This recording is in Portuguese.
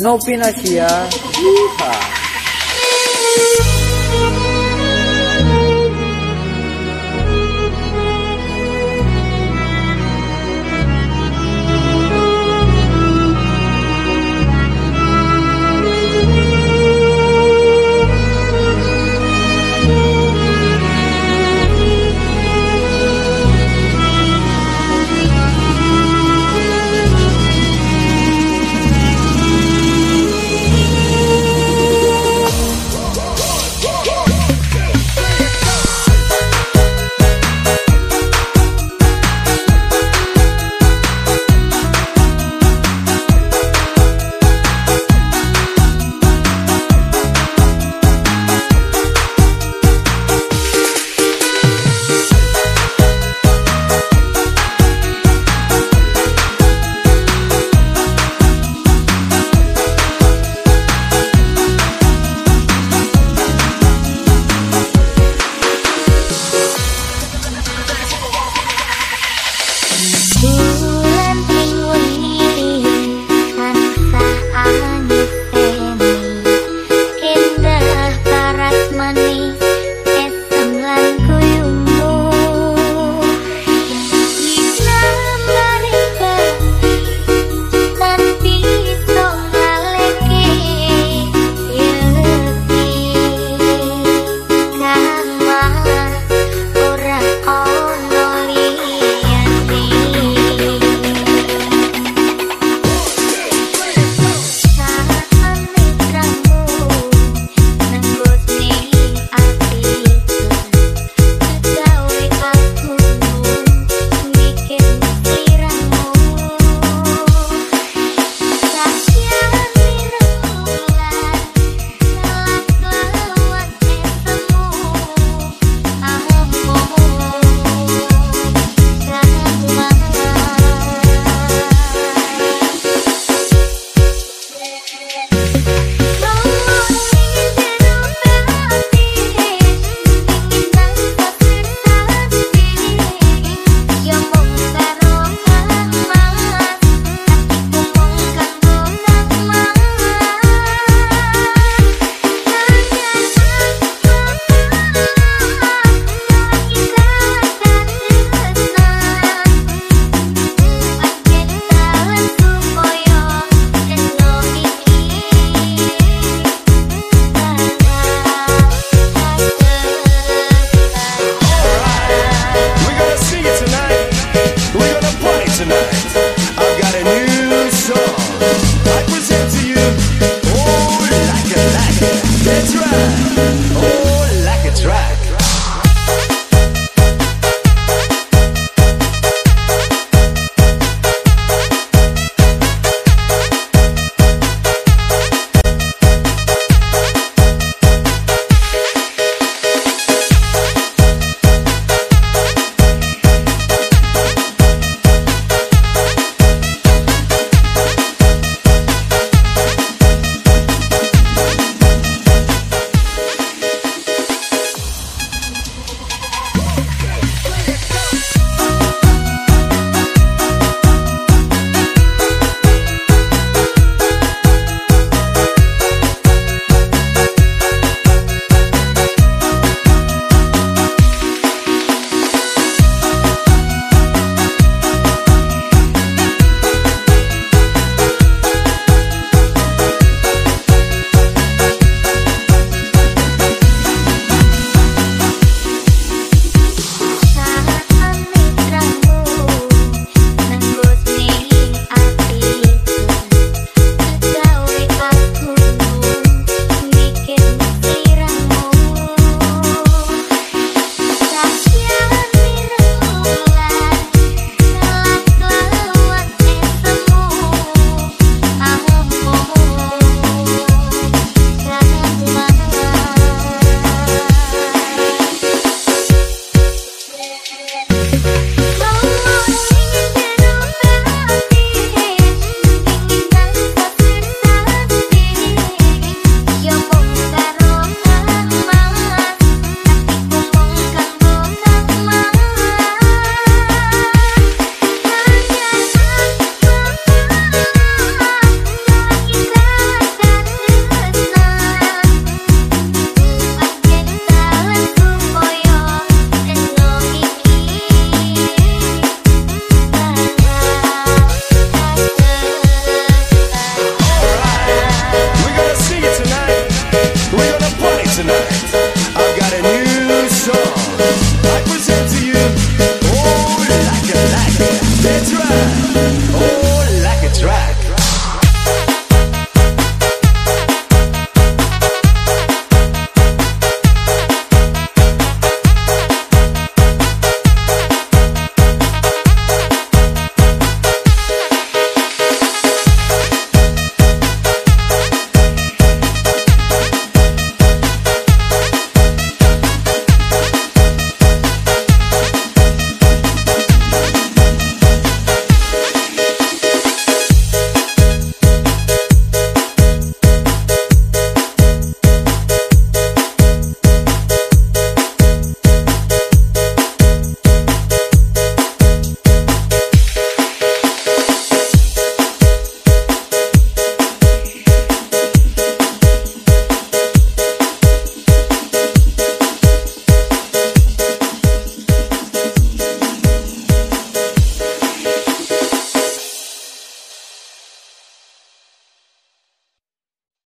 No Pinasia. Yeehaw. tonight.